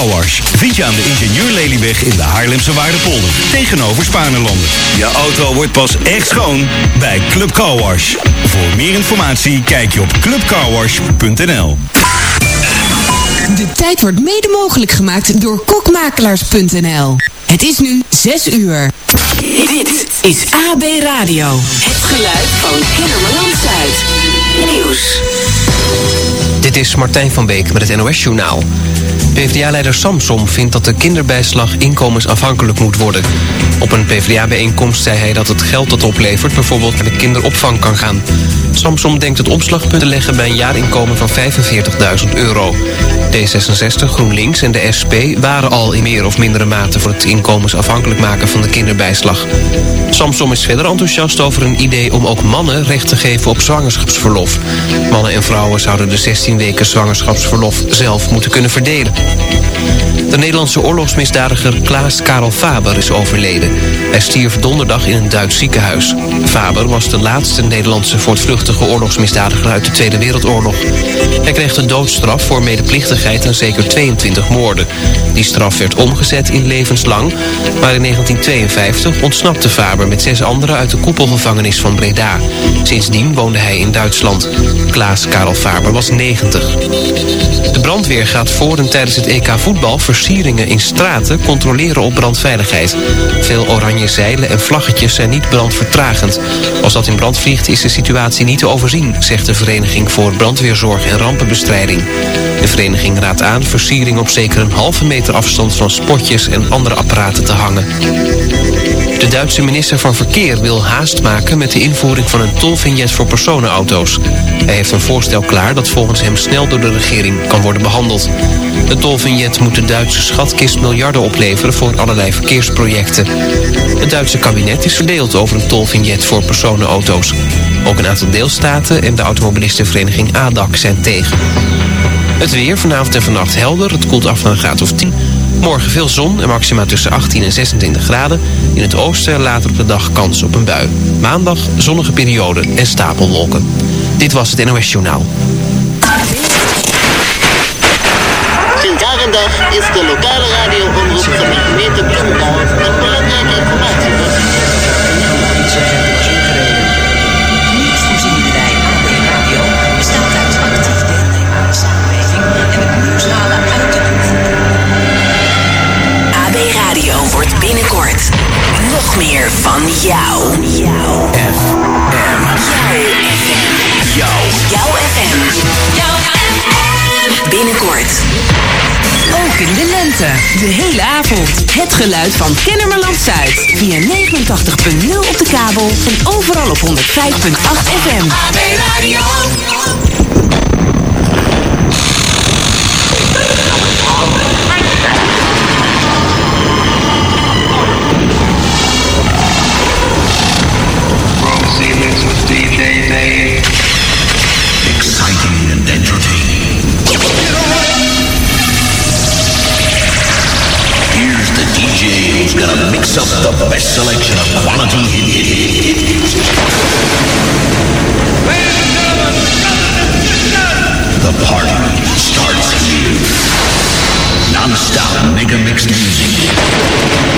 Car Wash vind je aan de Ingenieur Lelyweg in de Haarlemse Waardepolder. Tegenover Spaarnelanden. Je auto wordt pas echt schoon bij Club Car Wash. Voor meer informatie kijk je op clubcarwash.nl. De tijd wordt mede mogelijk gemaakt door kokmakelaars.nl. Het is nu 6 uur. Dit is AB Radio. Het geluid van Kennemerland Zuid. Nieuws. Dit is Martijn van Beek met het NOS Journaal. PvdA-leider Samsom vindt dat de kinderbijslag inkomensafhankelijk moet worden. Op een PvdA-bijeenkomst zei hij dat het geld dat oplevert... bijvoorbeeld naar de kinderopvang kan gaan. Samsom denkt het opslagpunt te leggen bij een jaarinkomen van 45.000 euro. D66, GroenLinks en de SP waren al in meer of mindere mate... voor het inkomensafhankelijk maken van de kinderbijslag. Samsom is verder enthousiast over een idee om ook mannen recht te geven op zwangerschapsverlof. Mannen en vrouwen zouden de 16 weken zwangerschapsverlof zelf moeten kunnen verdelen. De Nederlandse oorlogsmisdadiger Klaas Karel Faber is overleden. Hij stierf donderdag in een Duits ziekenhuis. Faber was de laatste Nederlandse voortvluchtige oorlogsmisdadiger uit de Tweede Wereldoorlog. Hij kreeg de doodstraf voor medeplichtigheid aan zeker 22 moorden. Die straf werd omgezet in levenslang, maar in 1952 ontsnapte Faber met zes anderen uit de koepelgevangenis van Breda. Sindsdien woonde hij in Duitsland. Klaas Karel Faber was 90. De brandweer gaat voor en tijdens het EK voetbal versieringen in straten controleren op brandveiligheid. Veel oranje zeilen en vlaggetjes zijn niet brandvertragend. Als dat in brand vliegt is de situatie niet te overzien, zegt de Vereniging voor Brandweerzorg en Rampenbestrijding. De vereniging raadt aan versiering op zeker een halve meter afstand van spotjes en andere apparaten te hangen. De Duitse minister van Verkeer wil haast maken met de invoering van een tolvignet voor personenauto's. Hij heeft een voorstel klaar dat volgens hem snel door de regering kan worden behandeld. De tolvignet moet de Duitse schatkist miljarden opleveren voor allerlei verkeersprojecten. Het Duitse kabinet is verdeeld over een tolvignet voor personenauto's. Ook een aantal deelstaten en de automobilistenvereniging ADAC zijn tegen. Het weer vanavond en vannacht helder. Het koelt af naar een graad of 10. Morgen veel zon en maxima tussen 18 en 26 graden. In het oosten later op de dag kans op een bui. Maandag zonnige periode en stapelwolken. Dit was het NOS Journaal. Sinds jaar en dag is de lokale radioomroep van de gemeente nog meer van jou. Jouw FM. Jouw Jouw FM. Jouw FM. Binnenkort. Ook in de lente. De hele avond. Het geluid van Kennemerland Zuid. Via 89.0 op de kabel en overal op 105.8 FM. AB Radio. Best selection of quality hit hit The party starts here. Non-stop mega mix music.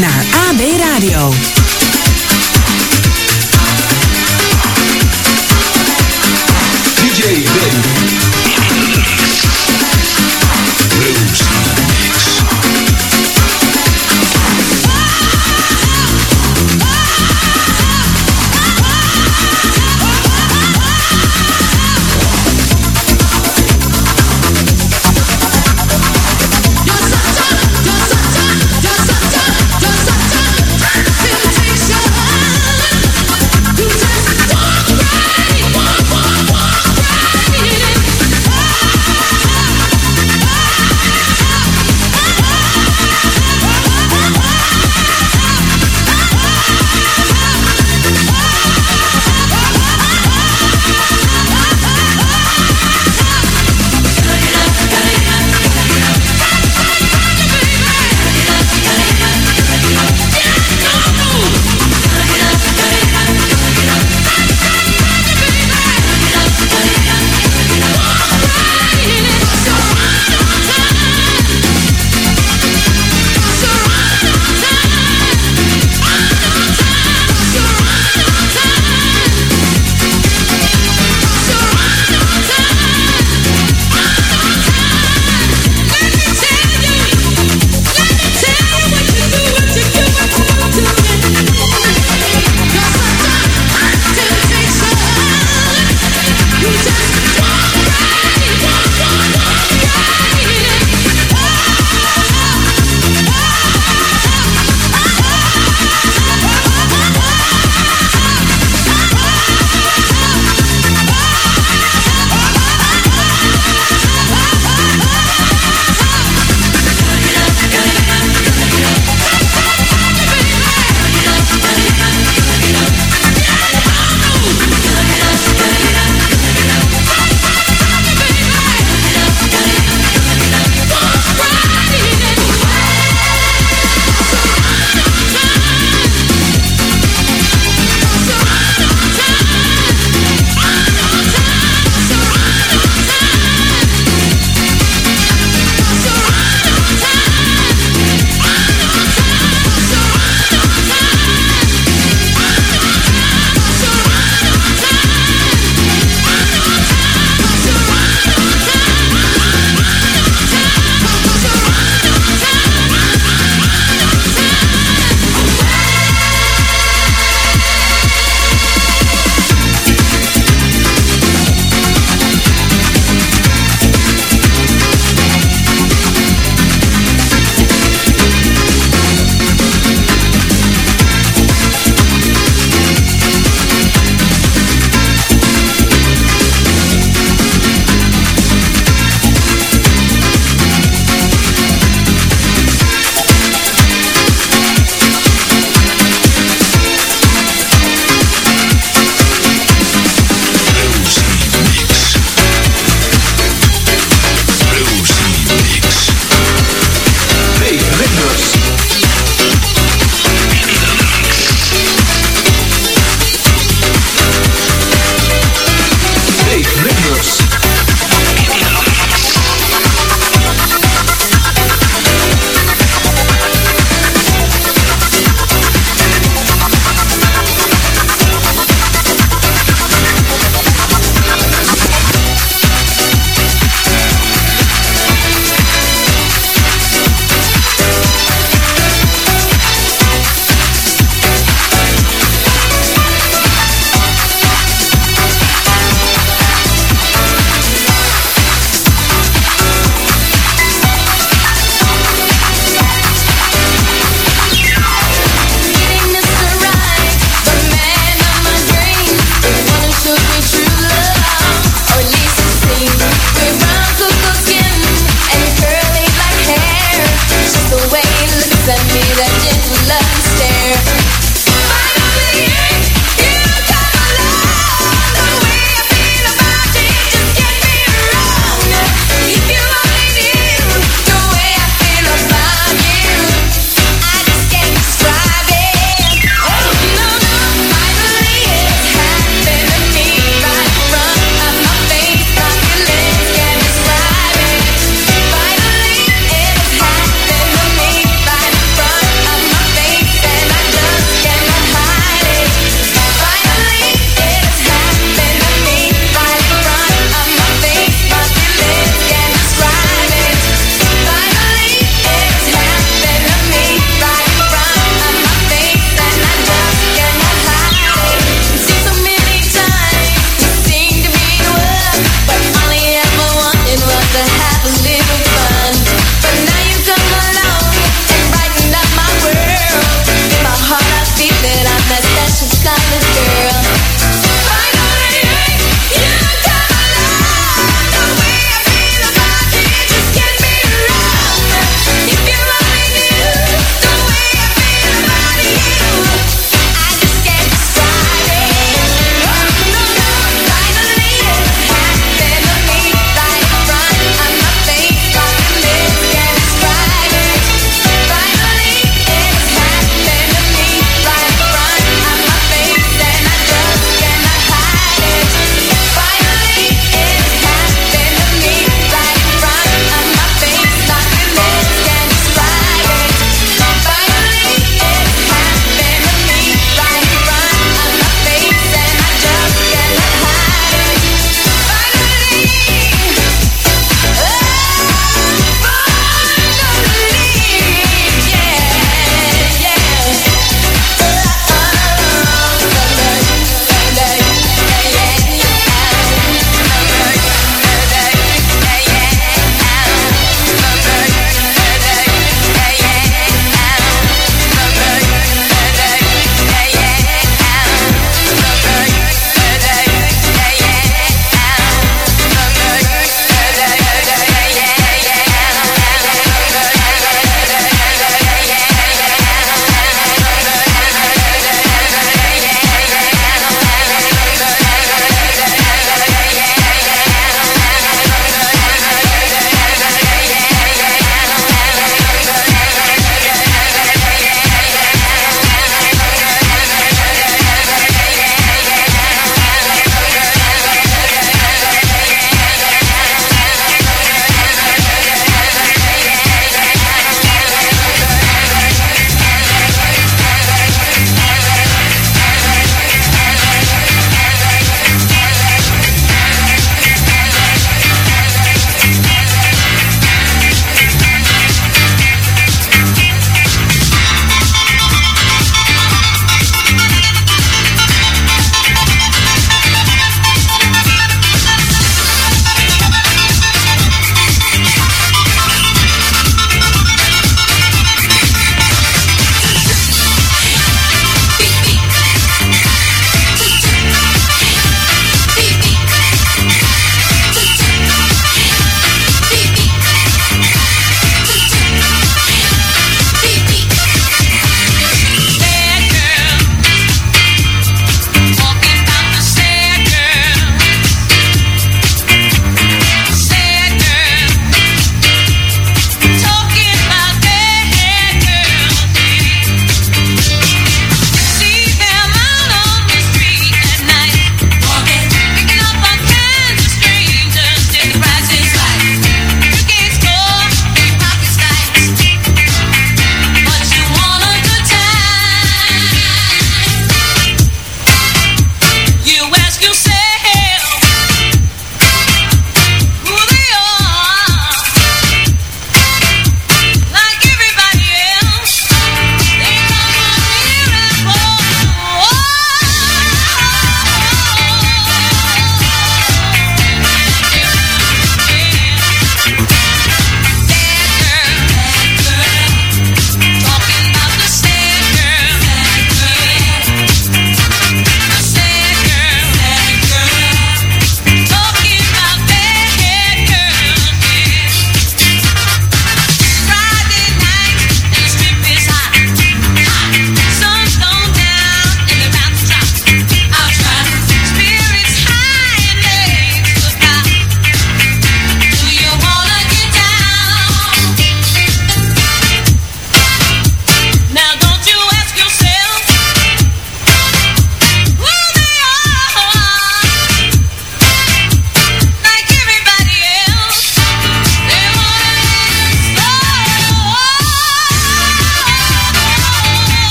Naar AB Radio.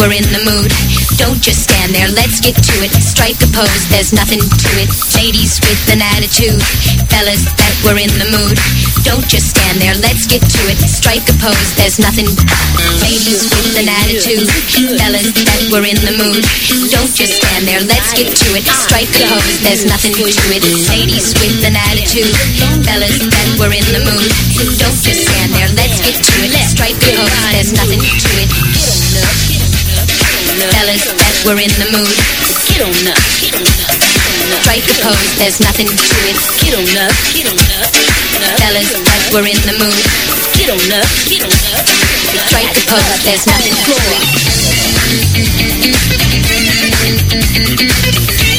Were in the mood. Don't just stand there, let's get to it. Strike a pose, there's nothing to it. Ladies with an attitude. Fellas that were in the mood. Don't just stand there, let's get to it. Strike a pose, there's nothing. Ladies with an attitude. Fellas that were in the mood. Don't just stand there, let's get to it. Strike a pose, there's nothing to it. Ladies with an attitude. Fellas that were in the mood. Don't just stand there, let's get to it. Strike a pose, there's nothing to it. Fellas that were in the mood. Get on up. get on up. Strike the pose, there's nothing to it. Get on up. Fellas that were in the mood. Get on up. Strike a pose, there's nothing to it.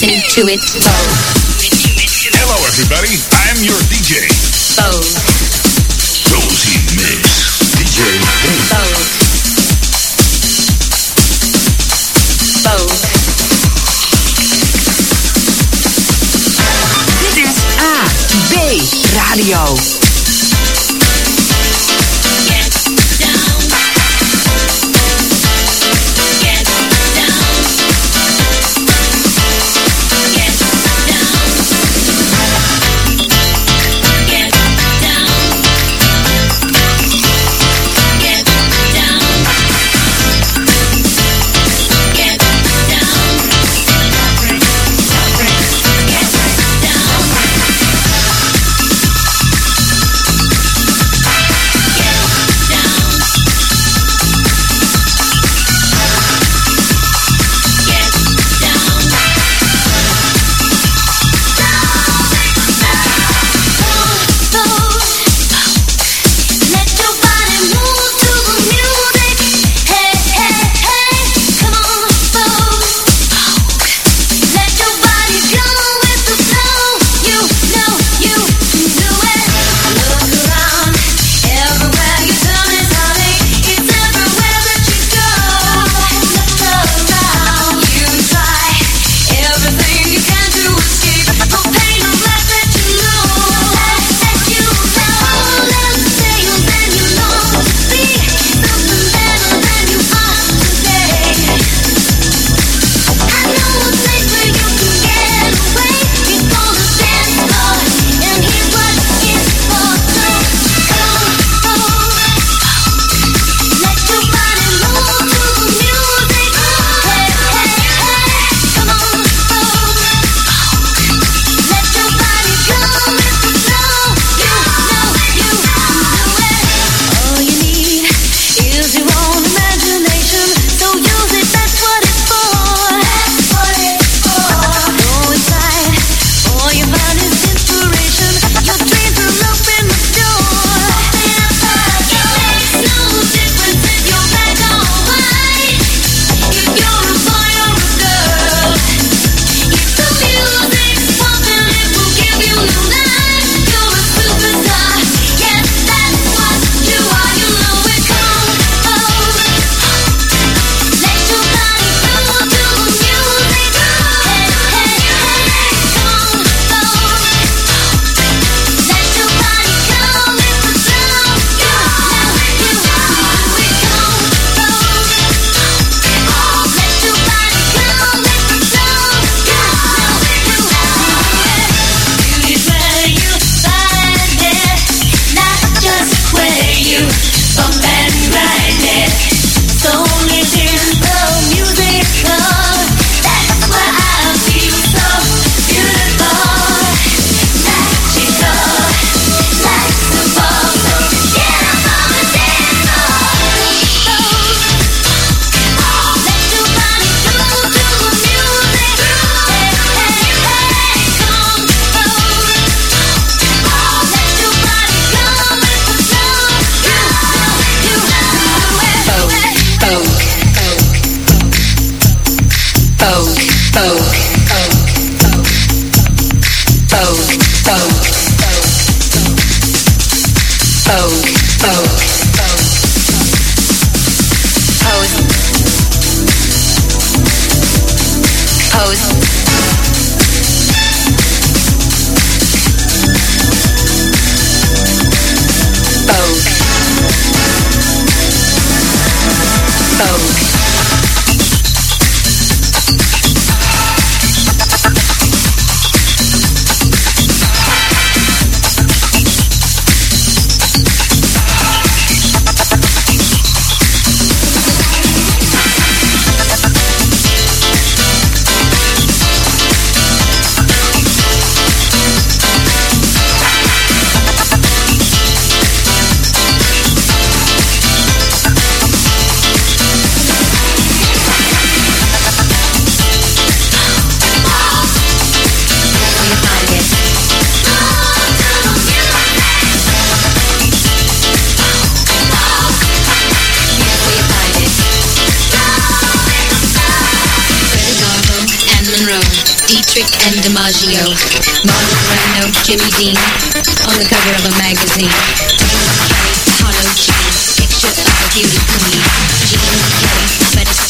listening to it. Hello, everybody. I'm your DJ. Bo.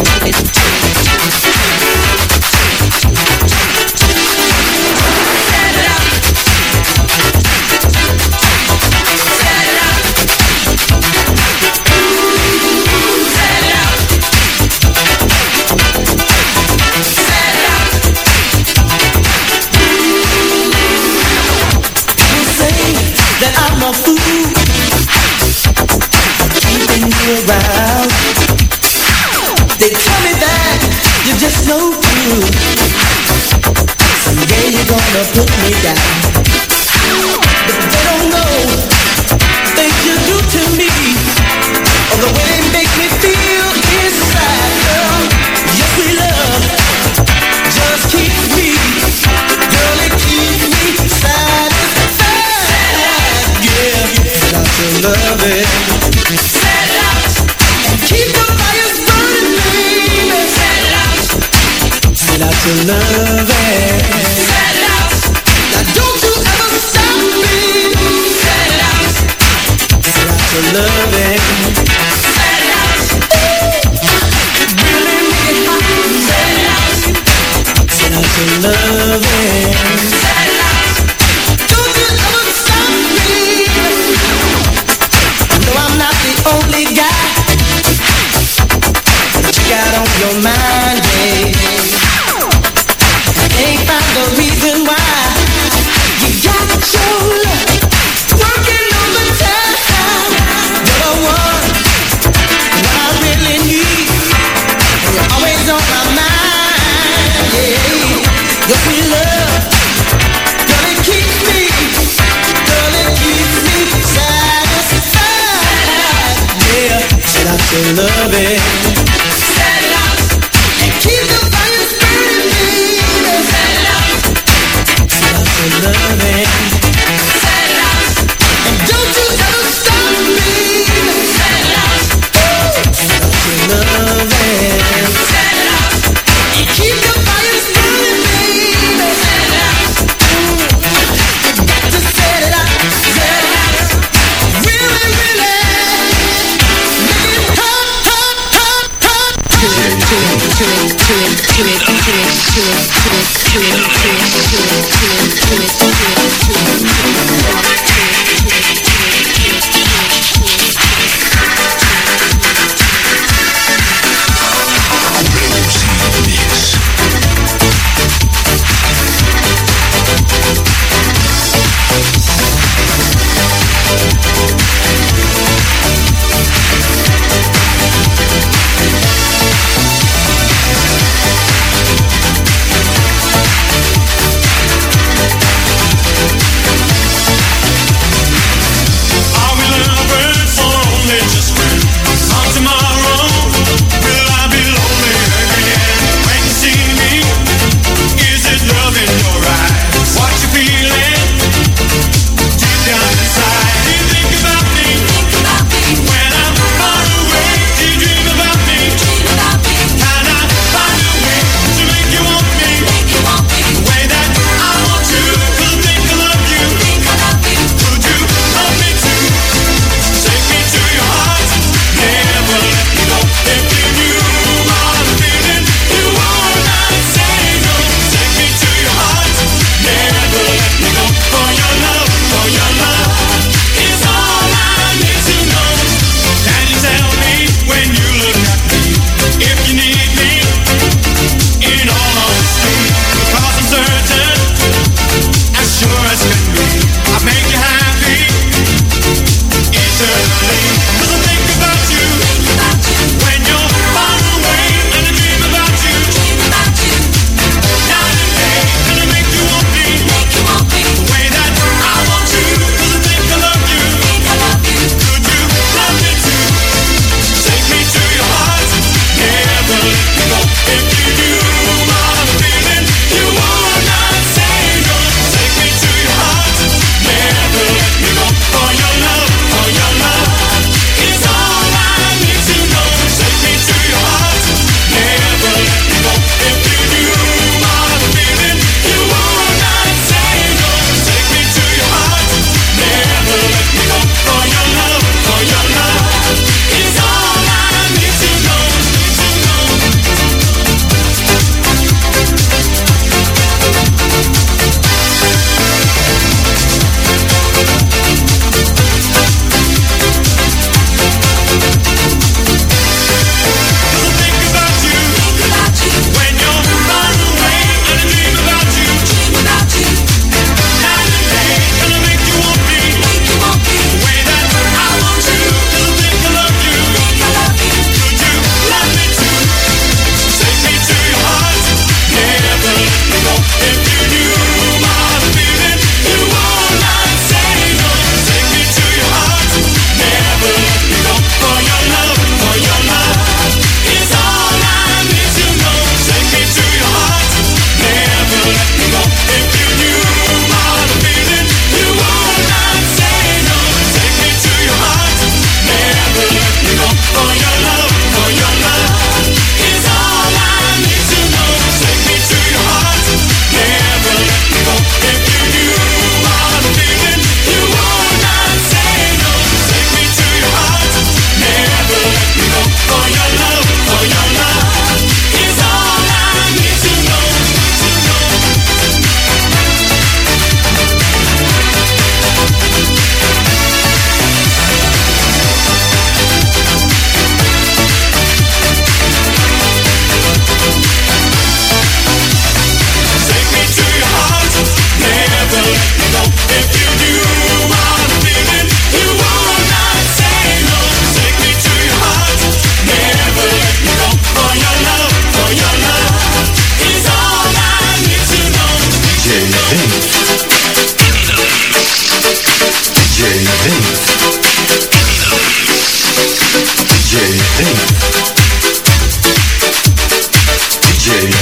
Change, change, change, change, change, change, change, change,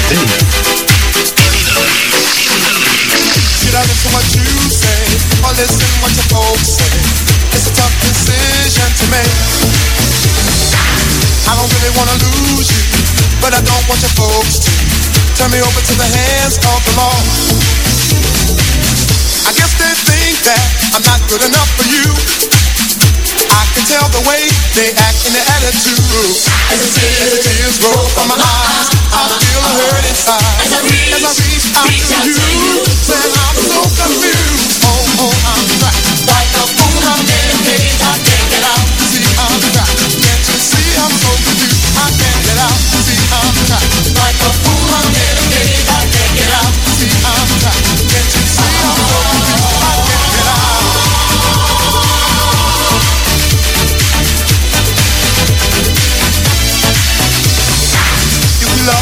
Should I listen what you say or listen what your folks say? It's a tough decision to make. I don't really wanna lose you, but I don't want your folks to turn me over to the hands of the law. I guess they think that I'm not good enough for you. I can tell the way they act and their attitude. As the tears roll from my eyes, I feel a hurt inside. As I reach, out to you, then I'm so confused. Oh, oh, I'm trapped. Like a fool, I'm getting paid. I can't get out. See, I'm trapped. Can't you see I'm so confused? I can't get out. See, I'm trapped. Like a fool, I'm getting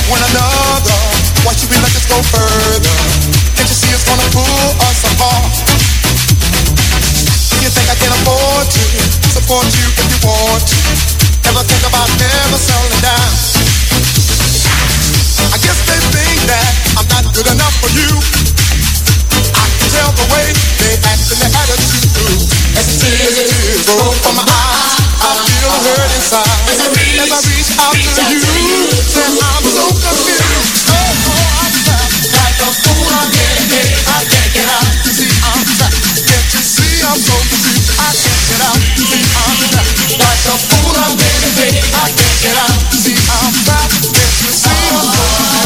one another, why should we let this go further? Can't you see it's gonna pull us apart? Do you think I can afford to support you if you want to? Never think about never selling down. I guess they think that I'm not good enough for you. I tell the way they act and their attitude. As tears roll from my eyes, I feel hurt inside. As I reach, out to you, then I'm so confused. Oh, oh, I'm trapped. Like a fool, I'm getting hit. I can't get out. See, I'm trapped. Can't you see I'm so confused? I can't get out. See, I'm trapped. Like a fool, I'm getting hit. I can't get out. See, I'm trapped. Can't you see I'm so confused?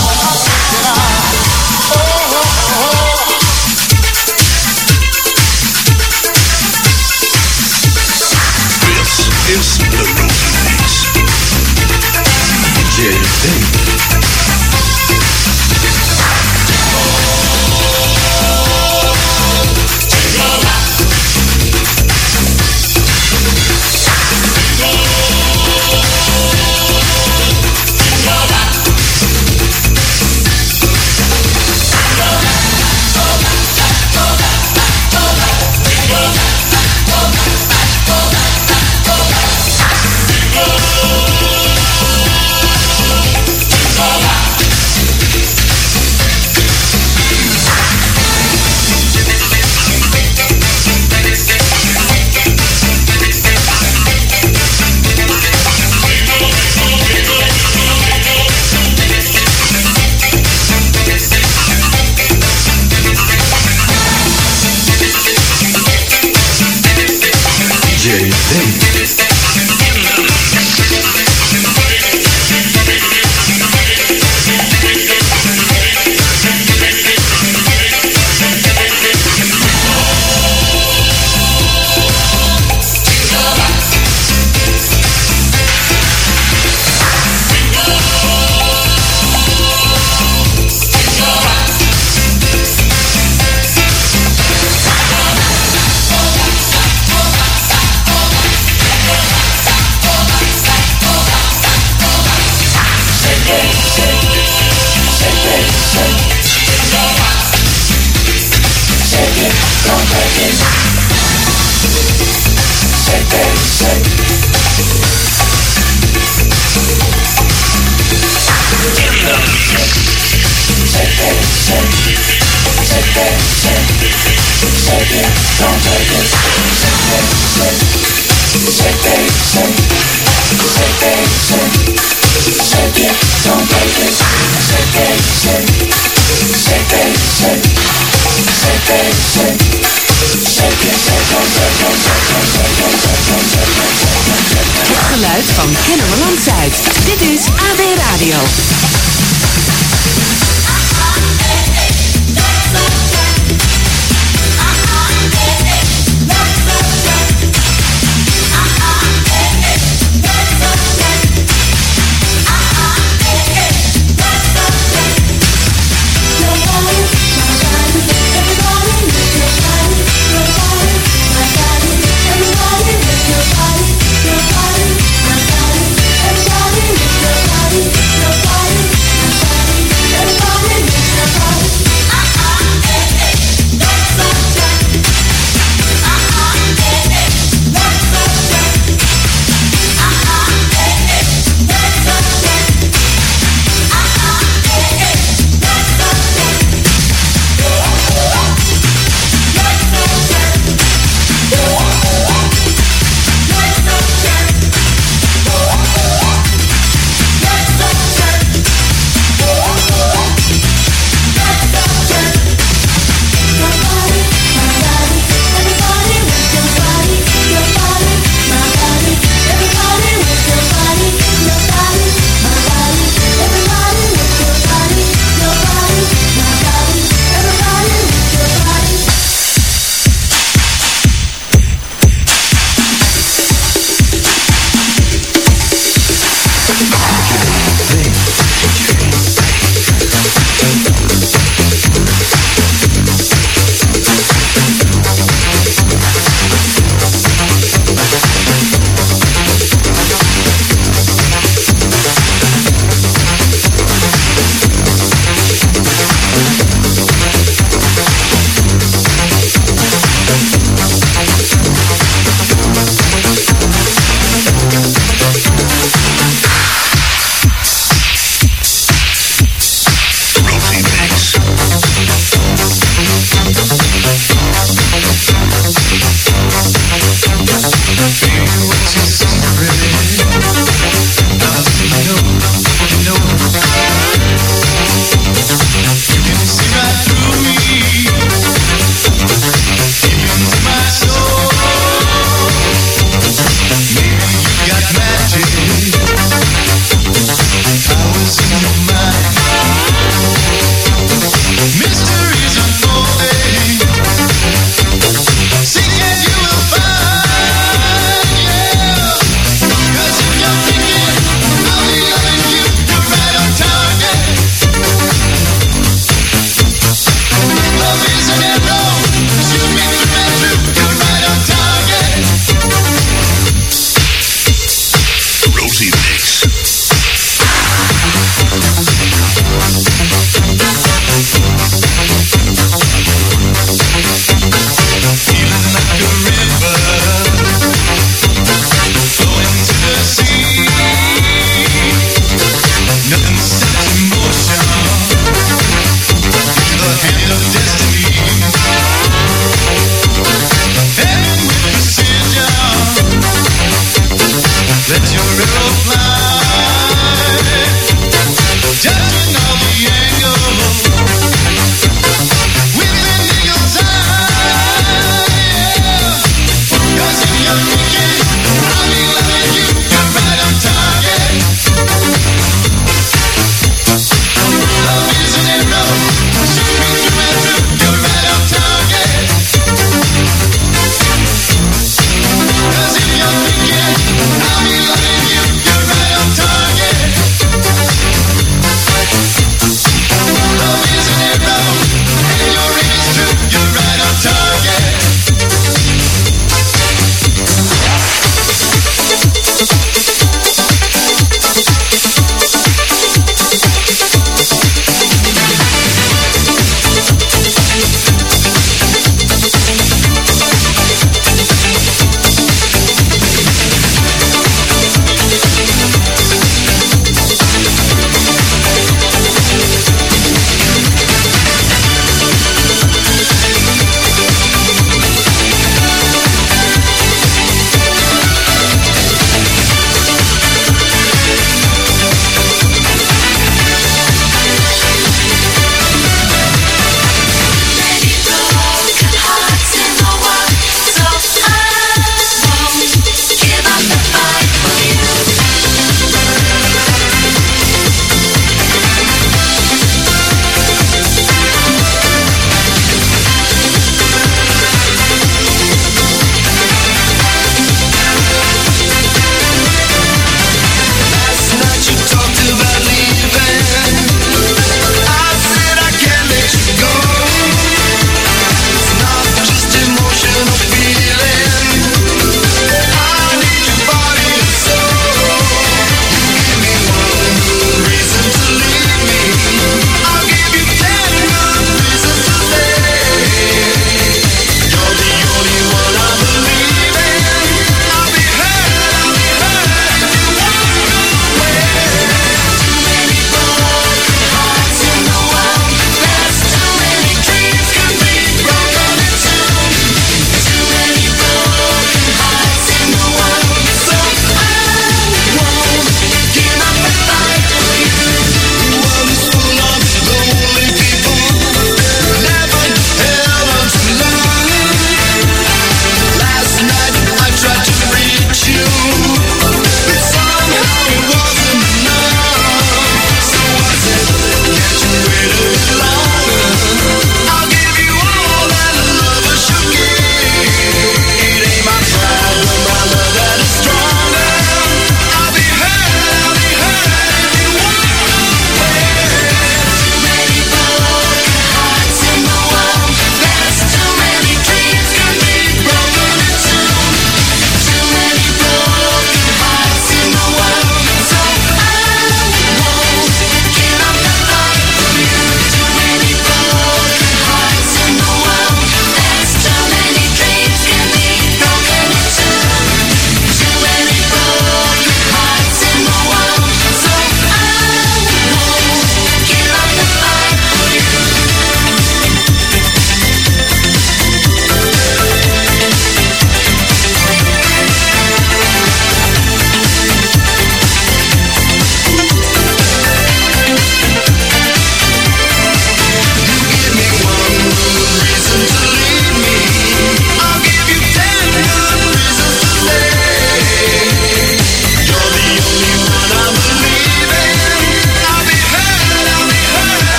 Hey. Het geluid van Kennemerland Zuid. Dit is AB Radio.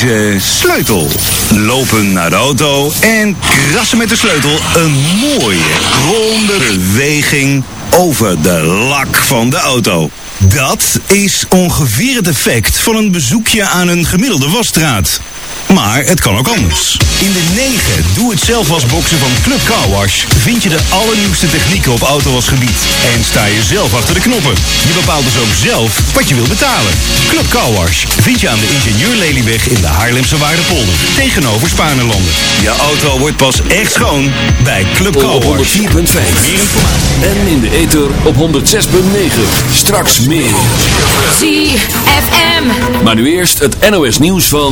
Deze sleutel. Lopen naar de auto en krassen met de sleutel een mooie, ronde beweging over de lak van de auto. Dat is ongeveer het effect van een bezoekje aan een gemiddelde wasstraat. Maar het kan ook anders. In de 9 Doe het zelf wasboxen van Club Car Wash vind je de allernieuwste technieken op autowasgebied. En sta je zelf achter de knoppen. Je bepaalt dus ook zelf wat je wil betalen. Club Car Wash vind je aan de Ingenieur Lelyweg in de Haarlemse Waardepolder. Tegenover Spaarnelanden. Je auto wordt pas echt schoon bij Club Car Wash. 104.5. En in de ether op 106.9. Straks meer. ZFM. Maar nu eerst het NOS nieuws van...